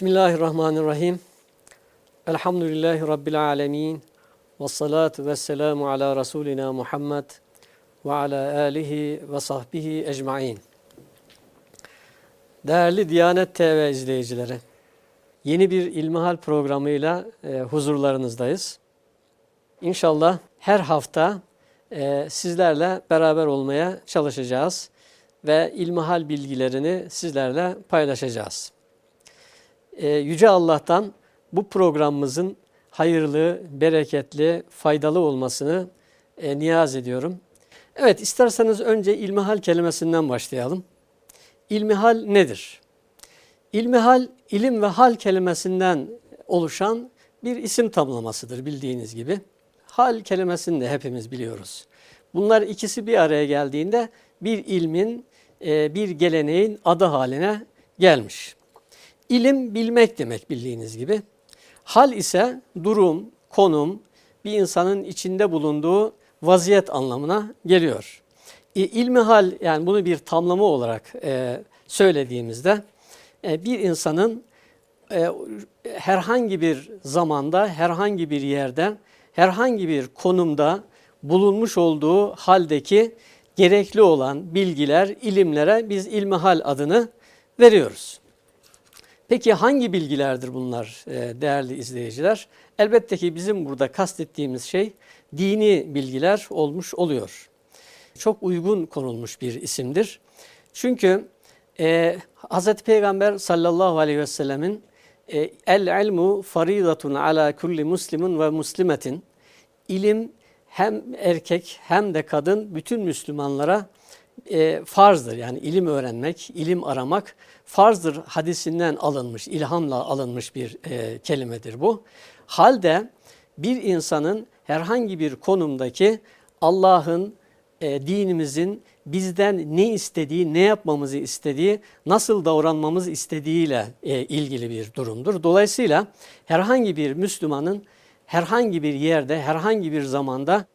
Bismillahirrahmanirrahim. Elhamdülillahi Rabbil alemin. Ve salatu ve selamu ala Resulina Muhammed ve ala alihi ve sahbihi ecmain. Değerli Diyanet TV izleyicileri, yeni bir İlmihal programıyla e, huzurlarınızdayız. İnşallah her hafta e, sizlerle beraber olmaya çalışacağız ve ilmihal bilgilerini sizlerle paylaşacağız. E, Yüce Allah'tan bu programımızın hayırlı, bereketli, faydalı olmasını e, niyaz ediyorum. Evet isterseniz önce ilmihal kelimesinden başlayalım. İlmihal nedir? İlmihal ilim ve hal kelimesinden oluşan bir isim tamlamasıdır bildiğiniz gibi. Hal kelimesini de hepimiz biliyoruz. Bunlar ikisi bir araya geldiğinde bir ilmin, e, bir geleneğin adı haline gelmiş. İlim bilmek demek bildiğiniz gibi. Hal ise durum, konum, bir insanın içinde bulunduğu vaziyet anlamına geliyor. E, ilmi hal yani bunu bir tamlama olarak e, söylediğimizde e, bir insanın e, herhangi bir zamanda, herhangi bir yerde, herhangi bir konumda bulunmuş olduğu haldeki gerekli olan bilgiler, ilimlere biz ilmi hal adını veriyoruz. Peki hangi bilgilerdir bunlar e, değerli izleyiciler? Elbette ki bizim burada kastettiğimiz şey dini bilgiler olmuş oluyor. Çok uygun konulmuş bir isimdir. Çünkü e, Hz. Peygamber sallallahu aleyhi ve sellemin e, el ilmu faridatun ala kulli muslimin ve muslimetin ilim hem erkek hem de kadın bütün Müslümanlara e, farzdır. Yani ilim öğrenmek, ilim aramak farzdır hadisinden alınmış, ilhamla alınmış bir e, kelimedir bu. Halde bir insanın herhangi bir konumdaki Allah'ın, e, dinimizin bizden ne istediği, ne yapmamızı istediği, nasıl davranmamız istediğiyle e, ilgili bir durumdur. Dolayısıyla herhangi bir Müslümanın herhangi bir yerde, herhangi bir zamanda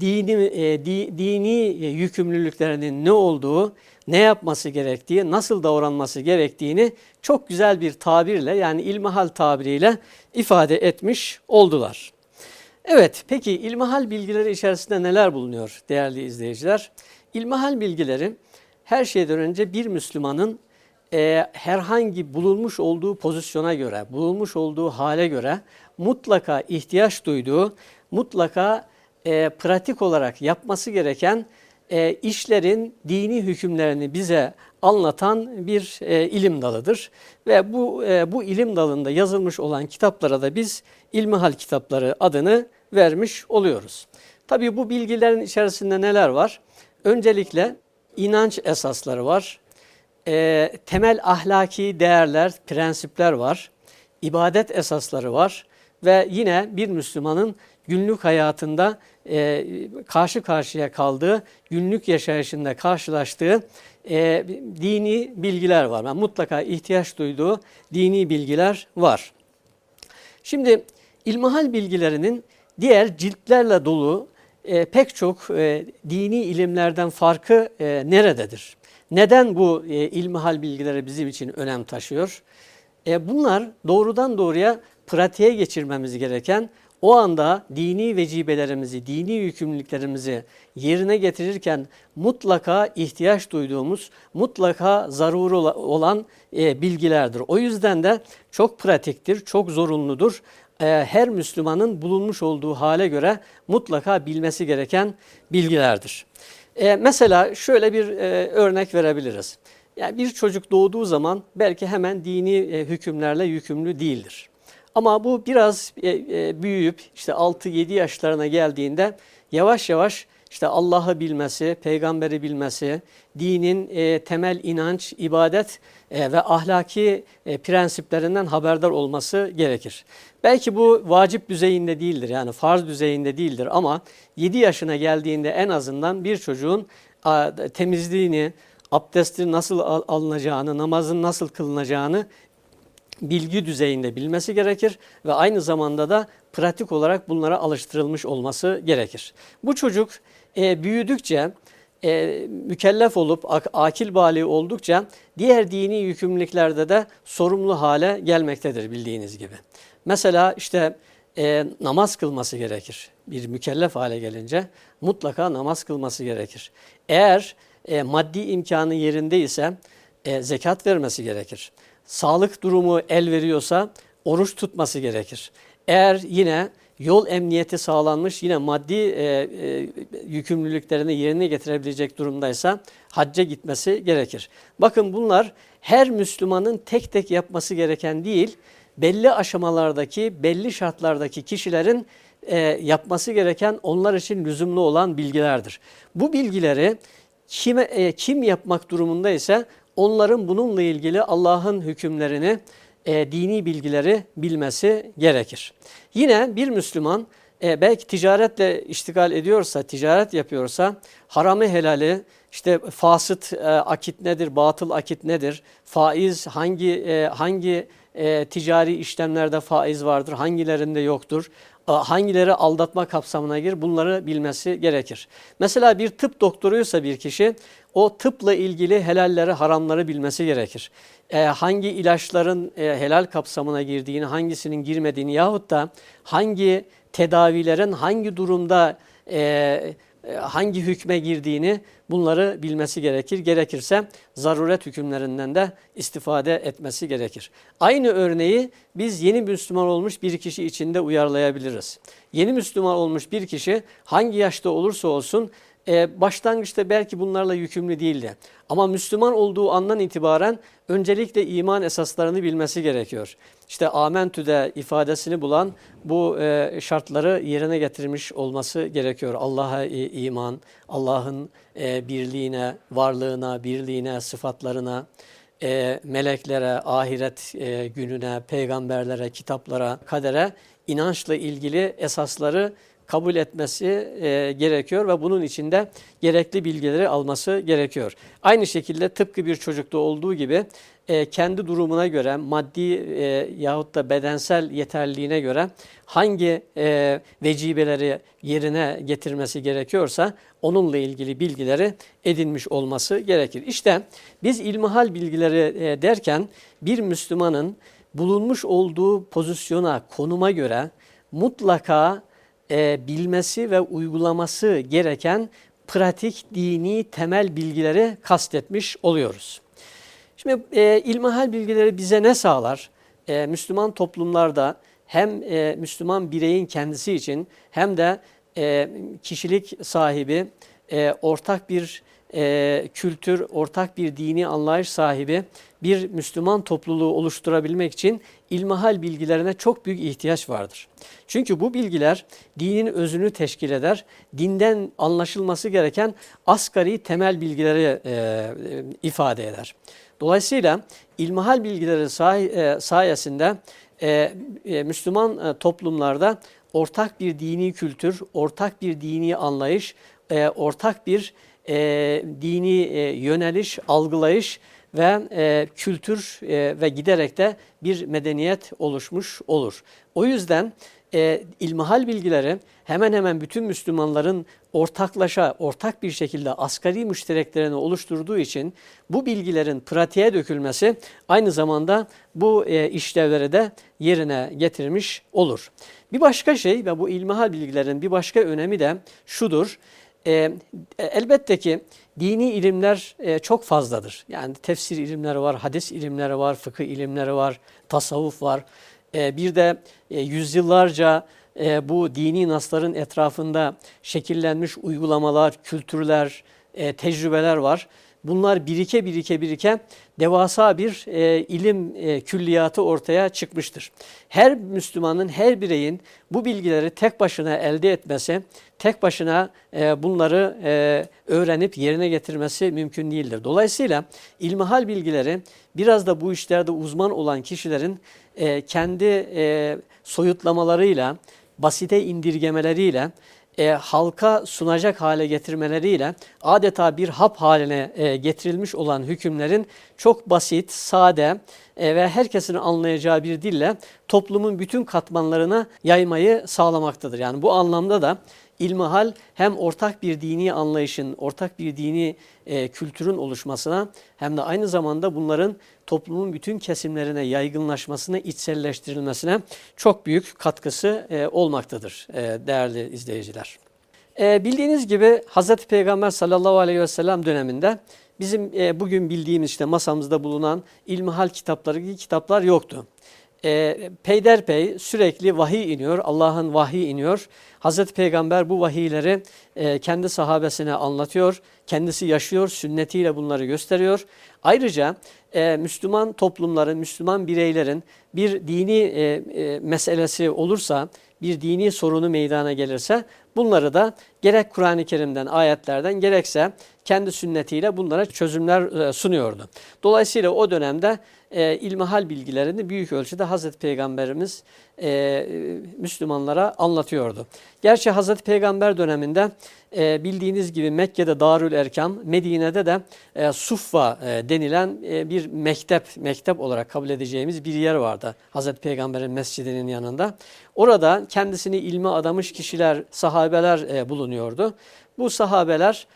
dini, e, di, dini yükümlülüklerinin ne olduğu, ne yapması gerektiği, nasıl davranması gerektiğini çok güzel bir tabirle yani ilmihal tabiriyle ifade etmiş oldular. Evet peki ilmihal bilgileri içerisinde neler bulunuyor değerli izleyiciler? İlmihal bilgileri her şeyden önce bir Müslümanın e, herhangi bulunmuş olduğu pozisyona göre, bulunmuş olduğu hale göre mutlaka ihtiyaç duyduğu, mutlaka e, pratik olarak yapması gereken e, işlerin dini hükümlerini bize anlatan bir e, ilim dalıdır. Ve bu, e, bu ilim dalında yazılmış olan kitaplara da biz ilmihal kitapları adını vermiş oluyoruz. Tabii bu bilgilerin içerisinde neler var? Öncelikle inanç esasları var, e, temel ahlaki değerler, prensipler var, ibadet esasları var ve yine bir Müslümanın günlük hayatında e, karşı karşıya kaldığı, günlük yaşayışında karşılaştığı e, dini bilgiler var. Yani mutlaka ihtiyaç duyduğu dini bilgiler var. Şimdi ilmihal bilgilerinin diğer ciltlerle dolu e, pek çok e, dini ilimlerden farkı e, nerededir? Neden bu e, ilmihal bilgileri bizim için önem taşıyor? E, bunlar doğrudan doğruya pratiğe geçirmemiz gereken o anda dini vecibelerimizi, dini yükümlülüklerimizi yerine getirirken mutlaka ihtiyaç duyduğumuz, mutlaka zaruri olan e, bilgilerdir. O yüzden de çok pratiktir, çok zorunludur. E, her Müslümanın bulunmuş olduğu hale göre mutlaka bilmesi gereken bilgilerdir. E, mesela şöyle bir örnek verebiliriz. Yani bir çocuk doğduğu zaman belki hemen dini hükümlerle yükümlü değildir. Ama bu biraz e, e, büyüyüp işte 6-7 yaşlarına geldiğinde yavaş yavaş işte Allah'ı bilmesi, peygamberi bilmesi, dinin e, temel inanç, ibadet ve ahlaki prensiplerinden haberdar olması gerekir. Belki bu vacip düzeyinde değildir yani farz düzeyinde değildir ama 7 yaşına geldiğinde en azından bir çocuğun temizliğini, abdestin nasıl alınacağını, namazın nasıl kılınacağını bilgi düzeyinde bilmesi gerekir ve aynı zamanda da pratik olarak bunlara alıştırılmış olması gerekir. Bu çocuk e, büyüdükçe e, mükellef olup akil bali oldukça diğer dini yükümlülüklerde de sorumlu hale gelmektedir bildiğiniz gibi. Mesela işte e, namaz kılması gerekir. Bir mükellef hale gelince mutlaka namaz kılması gerekir. Eğer e, maddi imkanı yerinde ise e, zekat vermesi gerekir. Sağlık durumu el veriyorsa oruç tutması gerekir. Eğer yine yol emniyeti sağlanmış yine maddi e, e, yükümlülüklerini yerine getirebilecek durumdaysa hacca gitmesi gerekir. Bakın bunlar her Müslümanın tek tek yapması gereken değil, belli aşamalardaki, belli şartlardaki kişilerin e, yapması gereken onlar için lüzumlu olan bilgilerdir. Bu bilgileri kime, e, kim yapmak durumunda ise onların bununla ilgili Allah'ın hükümlerini, e, dini bilgileri bilmesi gerekir. Yine bir Müslüman e, belki ticaretle iştigal ediyorsa, ticaret yapıyorsa haramı helali, işte fasıt e, akit nedir, batıl akit nedir, faiz hangi e, hangi e, ticari işlemlerde faiz vardır, hangilerinde yoktur, hangileri aldatma kapsamına gir bunları bilmesi gerekir. Mesela bir tıp doktoruysa bir kişi o tıpla ilgili helalleri haramları bilmesi gerekir. E, hangi ilaçların e, helal kapsamına girdiğini, hangisinin girmediğini yahut da hangi tedavilerin hangi durumda e, e, hangi hükme girdiğini bunları bilmesi gerekir. Gerekirse zaruret hükümlerinden de istifade etmesi gerekir. Aynı örneği biz yeni Müslüman olmuş bir kişi içinde uyarlayabiliriz. Yeni Müslüman olmuş bir kişi hangi yaşta olursa olsun e, başlangıçta belki bunlarla yükümlü değildi. Ama Müslüman olduğu andan itibaren öncelikle iman esaslarını bilmesi gerekiyor. İşte amentüde ifadesini bulan bu e, şartları yerine getirmiş olması gerekiyor. Allah'a iman, Allah'ın e, birliğine, varlığına, birliğine, sıfatlarına, e, meleklere, ahiret gününe, peygamberlere, kitaplara, kadere inançla ilgili esasları kabul etmesi e, gerekiyor ve bunun içinde gerekli bilgileri alması gerekiyor. Aynı şekilde tıpkı bir çocukta olduğu gibi e, kendi durumuna göre maddi e, yahut da bedensel yeterliliğine göre hangi e, vecibeleri yerine getirmesi gerekiyorsa onunla ilgili bilgileri edinmiş olması gerekir. İşte biz ilmihal bilgileri e, derken bir Müslümanın bulunmuş olduğu pozisyona, konuma göre mutlaka e, bilmesi ve uygulaması gereken pratik dini temel bilgileri kastetmiş oluyoruz. Şimdi e, ilmihal bilgileri bize ne sağlar? E, Müslüman toplumlarda hem e, Müslüman bireyin kendisi için hem de e, kişilik sahibi e, ortak bir e, kültür, ortak bir dini anlayış sahibi bir Müslüman topluluğu oluşturabilmek için ilmihal bilgilerine çok büyük ihtiyaç vardır. Çünkü bu bilgiler dinin özünü teşkil eder, dinden anlaşılması gereken asgari temel bilgileri e, e, ifade eder. Dolayısıyla ilmihal bilgileri say e, sayesinde e, e, Müslüman e, toplumlarda ortak bir dini kültür, ortak bir dini anlayış, e, ortak bir e, dini e, yöneliş, algılayış ve e, kültür e, ve giderek de bir medeniyet oluşmuş olur. O yüzden e, ilmihal bilgileri hemen hemen bütün Müslümanların ortaklaşa, ortak bir şekilde asgari müştereklerini oluşturduğu için bu bilgilerin pratiğe dökülmesi aynı zamanda bu e, işlevleri de yerine getirmiş olur. Bir başka şey ve bu ilmihal bilgilerin bir başka önemi de şudur. E, elbette ki dini ilimler e, çok fazladır. Yani tefsir ilimleri var, hadis ilimleri var, fıkıh ilimleri var, tasavvuf var. E, bir de e, yüzyıllarca e, bu dini nasların etrafında şekillenmiş uygulamalar, kültürler, e, tecrübeler var. Bunlar birike birike birike devasa bir e, ilim e, külliyatı ortaya çıkmıştır. Her Müslümanın, her bireyin bu bilgileri tek başına elde etmesi, tek başına e, bunları e, öğrenip yerine getirmesi mümkün değildir. Dolayısıyla ilmihal bilgileri biraz da bu işlerde uzman olan kişilerin e, kendi e, soyutlamalarıyla, basite indirgemeleriyle e, halka sunacak hale getirmeleriyle adeta bir hap haline e, getirilmiş olan hükümlerin çok basit, sade e, ve herkesin anlayacağı bir dille toplumun bütün katmanlarına yaymayı sağlamaktadır. Yani bu anlamda da ilmihal hem ortak bir dini anlayışın, ortak bir dini e, kültürün oluşmasına hem de aynı zamanda bunların toplumun bütün kesimlerine yaygınlaşmasına, içselleştirilmesine çok büyük katkısı e, olmaktadır e, değerli izleyiciler. E, bildiğiniz gibi Hz. Peygamber sallallahu aleyhi ve sellem döneminde bizim e, bugün bildiğimiz işte masamızda bulunan ilmihal kitapları gibi kitaplar yoktu. E, peyderpey sürekli vahiy iniyor, Allah'ın vahiy iniyor. Hazreti Peygamber bu vahiyleri e, kendi sahabesine anlatıyor, kendisi yaşıyor, sünnetiyle bunları gösteriyor. Ayrıca e, Müslüman toplumların, Müslüman bireylerin bir dini e, e, meselesi olursa, bir dini sorunu meydana gelirse bunları da gerek Kur'an-ı Kerim'den, ayetlerden gerekse kendi sünnetiyle bunlara çözümler e, sunuyordu. Dolayısıyla o dönemde e, ilmihal bilgilerini büyük ölçüde Hazreti Peygamberimiz e, Müslümanlara anlatıyordu. Gerçi Hazreti Peygamber döneminde e, bildiğiniz gibi Mekke'de Darül Erkam, Medine'de de e, Suffa e, denilen e, bir mektep, mektep olarak kabul edeceğimiz bir yer vardı. Hazreti Peygamber'in mescidinin yanında. Orada kendisini ilme adamış kişiler, sahabeler e, bulunuyordu. Bu sahabeler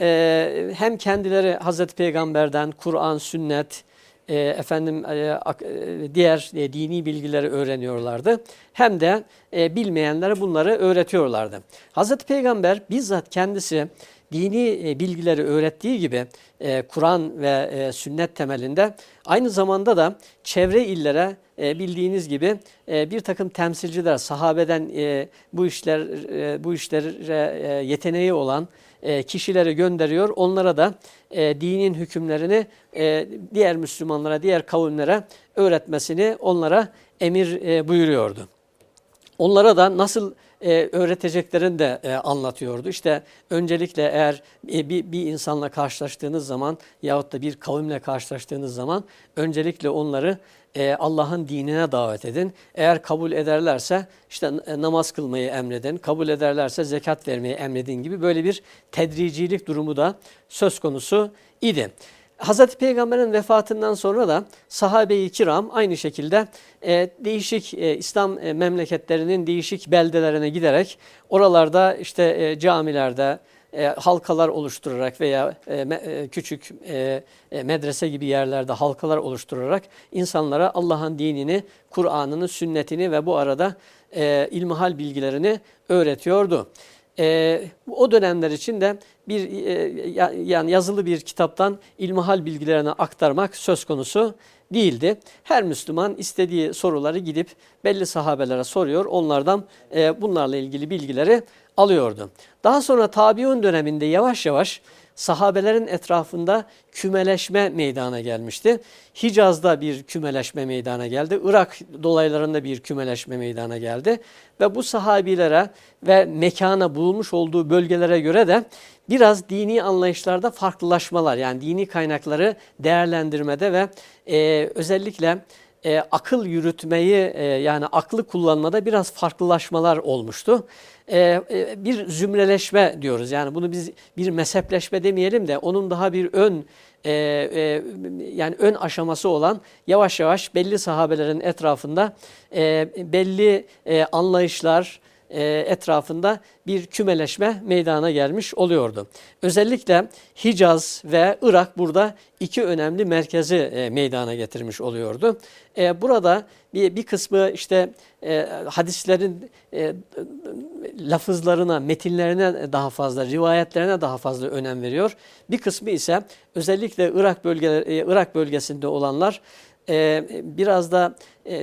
e, hem kendileri Hazreti Peygamber'den Kur'an, sünnet, e, efendim e, e, diğer e, dini bilgileri öğreniyorlardı. Hem de e, bilmeyenlere bunları öğretiyorlardı. Hazreti Peygamber bizzat kendisi dini e, bilgileri öğrettiği gibi e, Kur'an ve e, sünnet temelinde aynı zamanda da çevre illere e, bildiğiniz gibi e, bir takım temsilciler sahabeden e, bu işler e, bu işlere e, yeteneği olan e, kişileri gönderiyor. Onlara da e, dinin hükümlerini e, diğer Müslümanlara, diğer kavimlere öğretmesini onlara emir e, buyuruyordu. Onlara da nasıl e, öğreteceklerini de e, anlatıyordu. İşte öncelikle eğer e, bir, bir insanla karşılaştığınız zaman yahut da bir kavimle karşılaştığınız zaman öncelikle onları e, Allah'ın dinine davet edin. Eğer kabul ederlerse işte e, namaz kılmayı emredin, kabul ederlerse zekat vermeyi emredin gibi böyle bir tedricilik durumu da söz konusu idi. Hazreti Peygamber'in vefatından sonra da sahabe-i kiram aynı şekilde e, değişik e, İslam e, memleketlerinin değişik beldelerine giderek oralarda işte e, camilerde, e, halkalar oluşturarak veya e, e, küçük e, e, medrese gibi yerlerde halkalar oluşturarak insanlara Allah'ın dinini, Kur'an'ını, sünnetini ve bu arada e, ilmihal bilgilerini öğretiyordu. E, o dönemler için de bir e, yani yazılı bir kitaptan ilmihal bilgilerini aktarmak söz konusu değildi. Her Müslüman istediği soruları gidip belli sahabelere soruyor. Onlardan e, bunlarla ilgili bilgileri alıyordu. Daha sonra tabiun döneminde yavaş yavaş sahabelerin etrafında kümeleşme meydana gelmişti. Hicaz'da bir kümeleşme meydana geldi. Irak dolaylarında bir kümeleşme meydana geldi. Ve bu sahabilere ve mekana bulunmuş olduğu bölgelere göre de biraz dini anlayışlarda farklılaşmalar yani dini kaynakları değerlendirmede ve e, özellikle e, akıl yürütmeyi e, yani aklı kullanmada biraz farklılaşmalar olmuştu. E, e, bir zümreleşme diyoruz yani bunu biz bir mezhepleşme demeyelim de onun daha bir ön e, e, yani ön aşaması olan yavaş yavaş belli sahabelerin etrafında e, belli e, anlayışlar, e, etrafında bir kümeleşme meydana gelmiş oluyordu. Özellikle Hicaz ve Irak burada iki önemli merkezi e, meydana getirmiş oluyordu. Burada bir, bir kısmı işte hadislerin lafızlarına, metinlerine daha fazla, rivayetlerine daha fazla önem veriyor. Bir kısmı ise özellikle Irak, bölgeler, Irak bölgesinde olanlar biraz da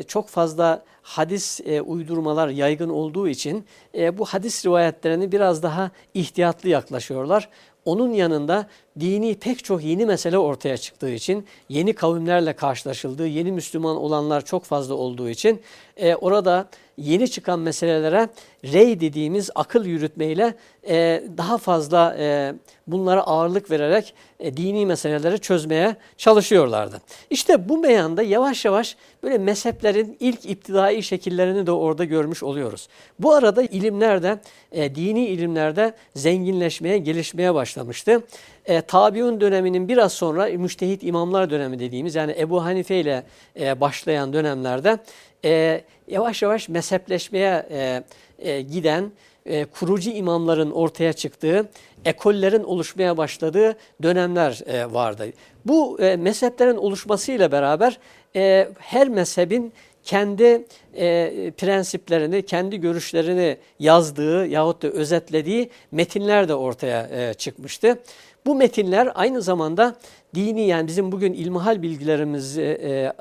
çok fazla hadis e, uydurmalar yaygın olduğu için e, bu hadis rivayetlerini biraz daha ihtiyatlı yaklaşıyorlar. Onun yanında dini pek çok yeni mesele ortaya çıktığı için, yeni kavimlerle karşılaşıldığı, yeni Müslüman olanlar çok fazla olduğu için e, orada yeni çıkan meselelere rey dediğimiz akıl yürütmeyle e, daha fazla e, bunlara ağırlık vererek e, dini meseleleri çözmeye çalışıyorlardı. İşte bu meyanda yavaş yavaş böyle mezheplerin ilk iptidai şekillerini de orada görmüş oluyoruz. Bu arada ilimlerde, e, dini ilimlerde zenginleşmeye, gelişmeye başlamıştı. E, tabiun döneminin biraz sonra müştehit imamlar dönemi dediğimiz yani Ebu Hanife ile e, başlayan dönemlerde e, yavaş yavaş mezhepleşmeye e, e, giden e, kurucu imamların ortaya çıktığı, ekollerin oluşmaya başladığı dönemler e, vardı. Bu e, mezheplerin oluşmasıyla beraber e, her mezhebin kendi e, prensiplerini, kendi görüşlerini yazdığı yahut da özetlediği metinler de ortaya e, çıkmıştı. Bu metinler aynı zamanda dini yani bizim bugün ilmihal bilgilerimizi e,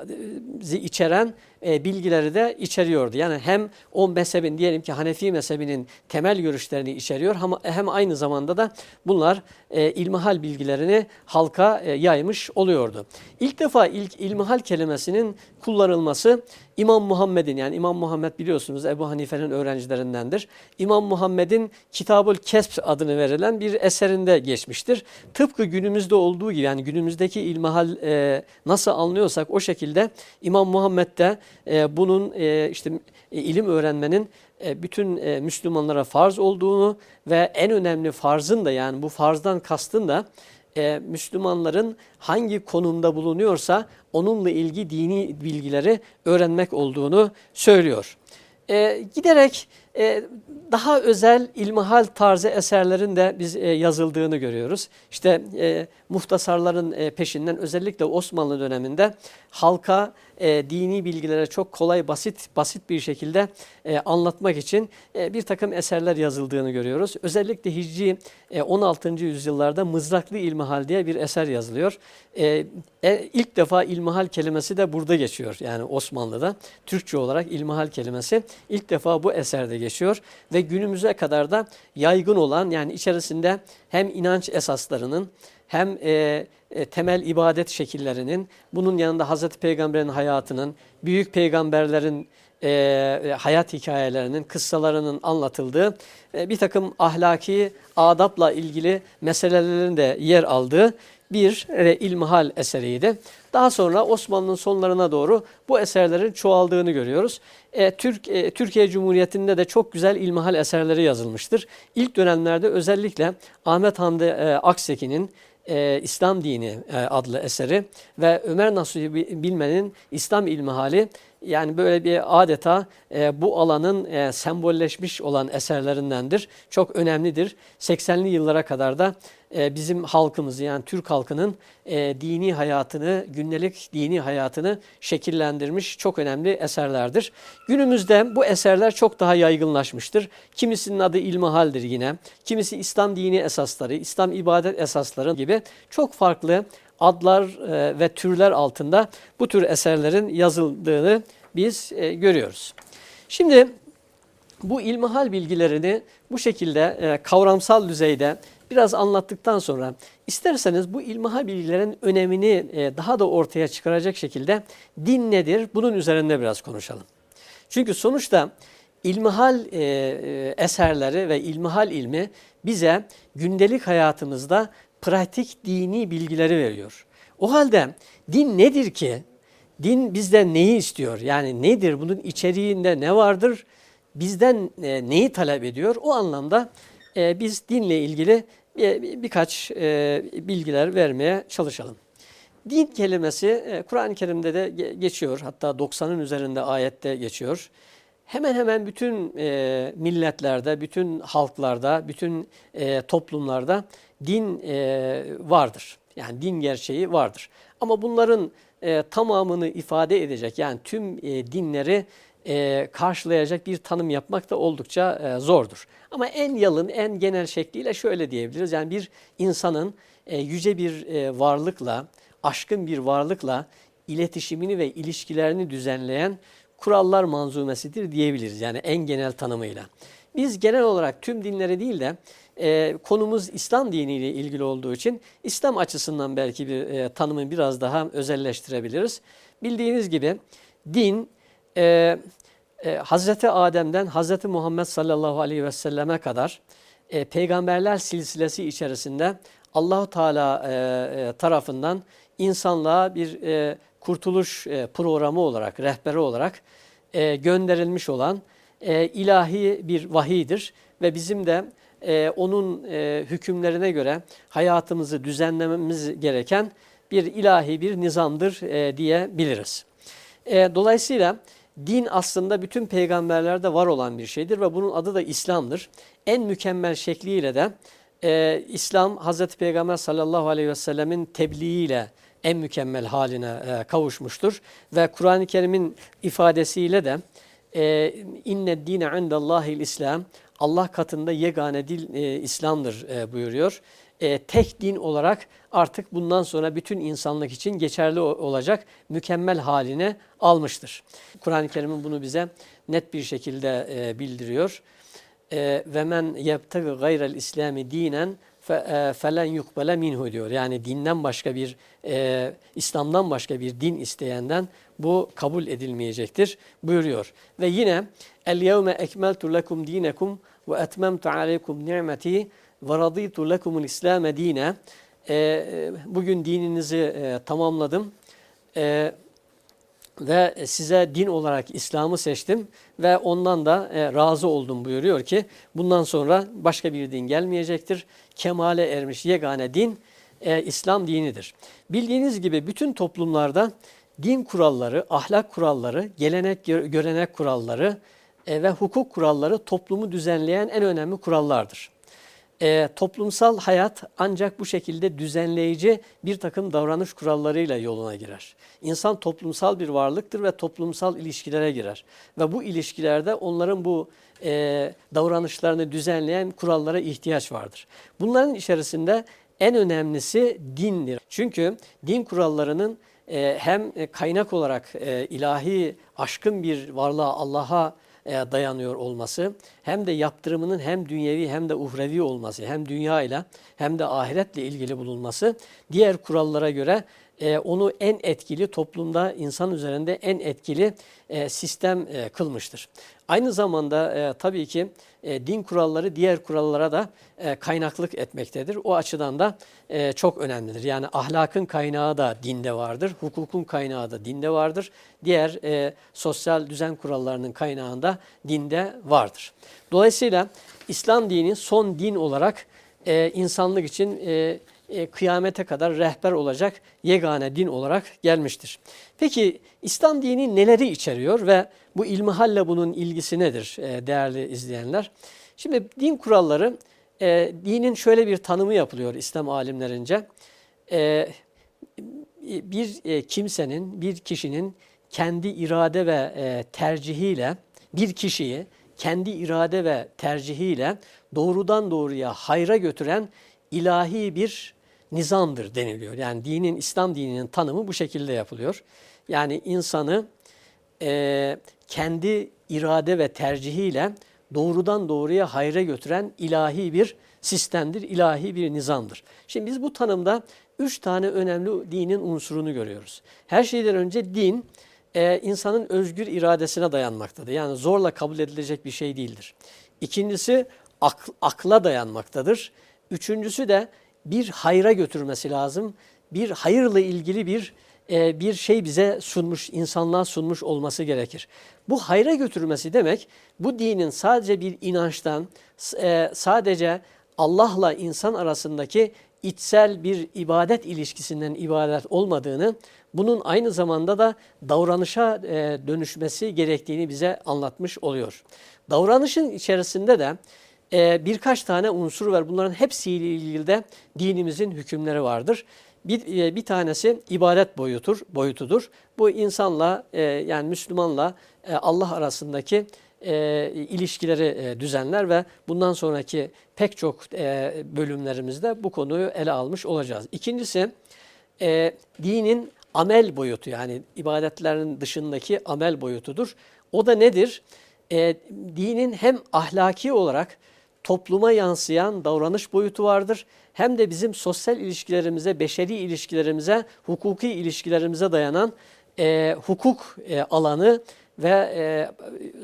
içeren e, bilgileri de içeriyordu. Yani hem o mezhebin diyelim ki Hanefi mezhebinin temel görüşlerini içeriyor ama hem aynı zamanda da bunlar e, ilmihal bilgilerini halka e, yaymış oluyordu. İlk defa ilk ilmihal kelimesinin kullanılması İmam Muhammed'in yani İmam Muhammed biliyorsunuz Ebu Hanife'nin öğrencilerindendir. İmam Muhammed'in Kitabul Kesb adını verilen bir eserinde geçmiştir. Tıpkı günümüzde olduğu gibi yani günümüzdeki ilmihal e, nasıl anlıyorsak o şekilde İmam Muhammed de e, bunun e, işte e, ilim öğrenmenin e, bütün e, Müslümanlara farz olduğunu ve en önemli farzın da yani bu farzdan kastın da e, Müslümanların hangi konumda bulunuyorsa onunla ilgili dini bilgileri öğrenmek olduğunu söylüyor. E, giderek e, daha özel ilmihal tarzı eserlerin de biz e, yazıldığını görüyoruz. İşte e, muhtasarların e, peşinden özellikle Osmanlı döneminde halka e, dini bilgilere çok kolay basit basit bir şekilde e, anlatmak için e, bir takım eserler yazıldığını görüyoruz. Özellikle Hicri e, 16. yüzyıllarda Mızraklı İlmihal diye bir eser yazılıyor. E, e, ilk defa ilmihal kelimesi de burada geçiyor. Yani Osmanlı'da Türkçe olarak ilmihal kelimesi ilk defa bu eserde geçiyor ve günümüze kadar da yaygın olan yani içerisinde hem inanç esaslarının hem e, e, temel ibadet şekillerinin, bunun yanında Hazreti Peygamber'in hayatının, büyük peygamberlerin e, e, hayat hikayelerinin, kıssalarının anlatıldığı e, bir takım ahlaki, adapla ilgili meselelerin de yer aldığı bir e, ilmihal eseriydi. Daha sonra Osmanlı'nın sonlarına doğru bu eserlerin çoğaldığını görüyoruz. E, Türk e, Türkiye Cumhuriyeti'nde de çok güzel ilmihal eserleri yazılmıştır. İlk dönemlerde özellikle Ahmet Hamdi e, Akseki'nin e, İslam Dini e, adlı eseri ve Ömer Nasuhi Bilmen'in İslam İlmihali yani böyle bir adeta e, bu alanın e, sembolleşmiş olan eserlerindendir. Çok önemlidir. 80'li yıllara kadar da bizim halkımızı yani Türk halkının e, dini hayatını, günlük dini hayatını şekillendirmiş çok önemli eserlerdir. Günümüzde bu eserler çok daha yaygınlaşmıştır. Kimisinin adı ilmihaldir yine. Kimisi İslam dini esasları, İslam ibadet esasları gibi çok farklı adlar e, ve türler altında bu tür eserlerin yazıldığını biz e, görüyoruz. Şimdi bu ilmihal bilgilerini bu şekilde e, kavramsal düzeyde biraz anlattıktan sonra isterseniz bu ilmihal bilgilerin önemini e, daha da ortaya çıkaracak şekilde din nedir bunun üzerinde biraz konuşalım. Çünkü sonuçta ilmihal e, e, eserleri ve ilmihal ilmi bize gündelik hayatımızda pratik dini bilgileri veriyor. O halde din nedir ki? Din bizden neyi istiyor? Yani nedir? Bunun içeriğinde ne vardır? Bizden neyi talep ediyor? O anlamda e, biz dinle ilgili e, birkaç e, bilgiler vermeye çalışalım. Din kelimesi e, Kur'an-ı Kerim'de de geçiyor. Hatta 90'ın üzerinde ayette geçiyor. Hemen hemen bütün e, milletlerde, bütün halklarda, bütün e, toplumlarda din e, vardır. Yani din gerçeği vardır. Ama bunların e, tamamını ifade edecek yani tüm e, dinleri e, karşılayacak bir tanım yapmak da oldukça e, zordur. Ama en yalın, en genel şekliyle şöyle diyebiliriz. Yani bir insanın e, yüce bir e, varlıkla, aşkın bir varlıkla iletişimini ve ilişkilerini düzenleyen kurallar manzumesidir diyebiliriz. Yani en genel tanımıyla. Biz genel olarak tüm dinleri değil de e, konumuz İslam diniyle ilgili olduğu için İslam açısından belki bir e, tanımı biraz daha özelleştirebiliriz. Bildiğiniz gibi din e, e, Hazreti Adem'den Hazreti Muhammed sallallahu aleyhi ve selleme kadar e, peygamberler silsilesi içerisinde Allahu Teala e, e, tarafından insanlığa bir e, kurtuluş e, programı olarak, rehberi olarak e, gönderilmiş olan e, ilahi bir vahidir ve bizim de e, onun e, hükümlerine göre hayatımızı düzenlememiz gereken bir ilahi bir nizamdır e, diyebiliriz. E, dolayısıyla din aslında bütün peygamberlerde var olan bir şeydir ve bunun adı da İslam'dır. En mükemmel şekliyle de e, İslam Hazreti Peygamber sallallahu aleyhi ve sellemin tebliğiyle en mükemmel haline e, kavuşmuştur. Ve Kur'an-ı Kerim'in ifadesiyle de e, inne dine indallahil İslam Allah katında yegane dil e, İslam'dır e, buyuruyor. E, tek din olarak artık bundan sonra bütün insanlık için geçerli olacak mükemmel haline almıştır. Kur'an-ı Kerim'in bunu bize net bir şekilde e, bildiriyor. E, ve men yebtagi gayrel İslami dinen felen yukbele minhu diyor. Yani dinden başka bir, e, İslam'dan başka bir din isteyenden bu kabul edilmeyecektir buyuruyor. Ve yine el yevme ekmeltu lekum dinekum ve etmemtu aleykum ni'meti ve raditu lekumul İslam dine. E, bugün dininizi e, tamamladım. E, ve size din olarak İslam'ı seçtim ve ondan da e, razı oldum buyuruyor ki bundan sonra başka bir din gelmeyecektir. Kemale ermiş yegane din e, İslam dinidir. Bildiğiniz gibi bütün toplumlarda din kuralları, ahlak kuralları, gelenek, görenek kuralları e, ve hukuk kuralları toplumu düzenleyen en önemli kurallardır e, toplumsal hayat ancak bu şekilde düzenleyici bir takım davranış kurallarıyla yoluna girer. İnsan toplumsal bir varlıktır ve toplumsal ilişkilere girer. Ve bu ilişkilerde onların bu e, davranışlarını düzenleyen kurallara ihtiyaç vardır. Bunların içerisinde en önemlisi dindir. Çünkü din kurallarının e, hem kaynak olarak e, ilahi aşkın bir varlığa Allah'a dayanıyor olması hem de yaptırımının hem dünyevi hem de uhrevi olması hem dünya ile hem de ahiretle ilgili bulunması diğer kurallara göre e, onu en etkili toplumda insan üzerinde en etkili e, sistem kılmıştır. Aynı zamanda e, tabii ki e, din kuralları diğer kurallara da e, kaynaklık etmektedir. O açıdan da e, çok önemlidir. Yani ahlakın kaynağı da dinde vardır, hukukun kaynağı da dinde vardır. Diğer e, sosyal düzen kurallarının kaynağında dinde vardır. Dolayısıyla İslam dini son din olarak e, insanlık için e, e, kıyamete kadar rehber olacak yegane din olarak gelmiştir. Peki İslam dini neleri içeriyor ve bu ilmihalle bunun ilgisi nedir e, değerli izleyenler? Şimdi din kuralları, e, dinin şöyle bir tanımı yapılıyor İslam alimlerince. Bir kimsenin, bir kişinin kendi irade ve tercihiyle bir kişiyi kendi irade ve tercihiyle doğrudan doğruya hayra götüren ilahi bir nizamdır deniliyor. Yani dinin, İslam dininin tanımı bu şekilde yapılıyor. Yani insanı e, kendi irade ve tercihiyle doğrudan doğruya hayra götüren ilahi bir sistemdir, ilahi bir nizamdır. Şimdi biz bu tanımda üç tane önemli dinin unsurunu görüyoruz. Her şeyden önce din e, insanın özgür iradesine dayanmaktadır. Yani zorla kabul edilecek bir şey değildir. İkincisi akl, akla dayanmaktadır. Üçüncüsü de bir hayra götürmesi lazım. Bir hayırla ilgili bir e, bir şey bize sunmuş, insanlığa sunmuş olması gerekir. Bu hayra götürmesi demek bu dinin sadece bir inançtan, e, sadece Allah'la insan arasındaki içsel bir ibadet ilişkisinden ibadet olmadığını, bunun aynı zamanda da davranışa e, dönüşmesi gerektiğini bize anlatmış oluyor. Davranışın içerisinde de e, birkaç tane unsur var. Bunların hepsiyle ilgili de dinimizin hükümleri vardır. Bir, e, bir tanesi ibadet boyutur, boyutudur. Bu insanla e, yani Müslümanla e, Allah arasındaki e, ilişkileri e, düzenler ve bundan sonraki pek çok e, bölümlerimizde bu konuyu ele almış olacağız. İkincisi e, dinin amel boyutu yani ibadetlerin dışındaki amel boyutudur. O da nedir? E, dinin hem ahlaki olarak topluma yansıyan davranış boyutu vardır. Hem de bizim sosyal ilişkilerimize, beşeri ilişkilerimize, hukuki ilişkilerimize dayanan e, hukuk e, alanı ve e,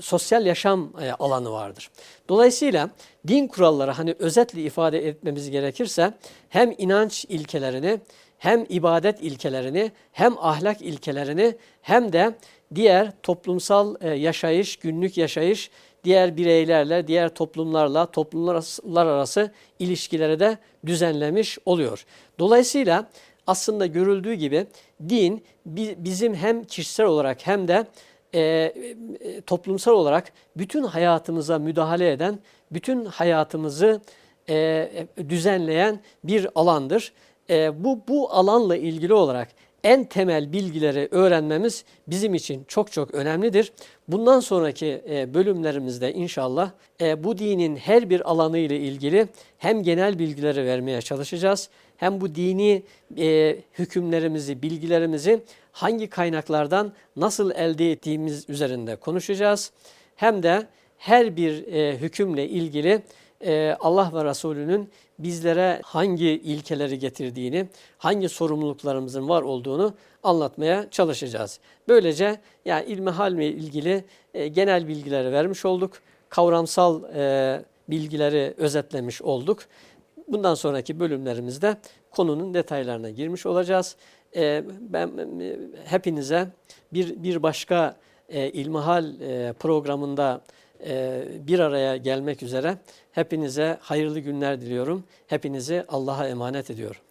sosyal yaşam e, alanı vardır. Dolayısıyla din kuralları hani özetle ifade etmemiz gerekirse hem inanç ilkelerini hem ibadet ilkelerini hem ahlak ilkelerini hem de diğer toplumsal e, yaşayış, günlük yaşayış diğer bireylerle, diğer toplumlarla, toplumlar arası ilişkileri de düzenlemiş oluyor. Dolayısıyla aslında görüldüğü gibi din bizim hem kişisel olarak hem de e, e, toplumsal olarak bütün hayatımıza müdahale eden, bütün hayatımızı e, düzenleyen bir alandır. E, bu, bu alanla ilgili olarak en temel bilgileri öğrenmemiz bizim için çok çok önemlidir. Bundan sonraki e, bölümlerimizde inşallah e, bu dinin her bir alanı ile ilgili hem genel bilgileri vermeye çalışacağız hem bu dini e, hükümlerimizi, bilgilerimizi hangi kaynaklardan nasıl elde ettiğimiz üzerinde konuşacağız. Hem de her bir hükümle ilgili Allah ve Resulünün bizlere hangi ilkeleri getirdiğini, hangi sorumluluklarımızın var olduğunu anlatmaya çalışacağız. Böylece yani ilmihal ile ilgili e, genel bilgileri vermiş olduk. Kavramsal e, bilgileri özetlemiş olduk. Bundan sonraki bölümlerimizde konunun detaylarına girmiş olacağız. E, ben hepinize bir bir başka ilmihal programında bir araya gelmek üzere hepinize hayırlı günler diliyorum. Hepinizi Allah'a emanet ediyorum.